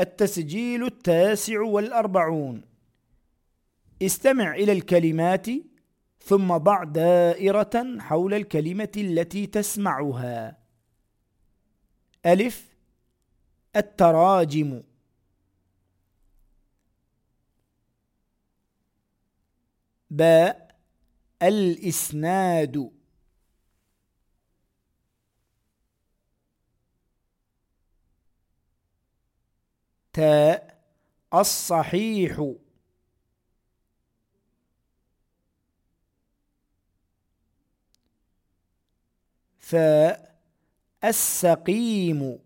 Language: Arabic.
التسجيل التاسع والأربعون. استمع إلى الكلمات ثم ضع دائرة حول الكلمة التي تسمعها. ألف. التراجم. باء. الإسناد. تاء الصحيح. فاء السقيم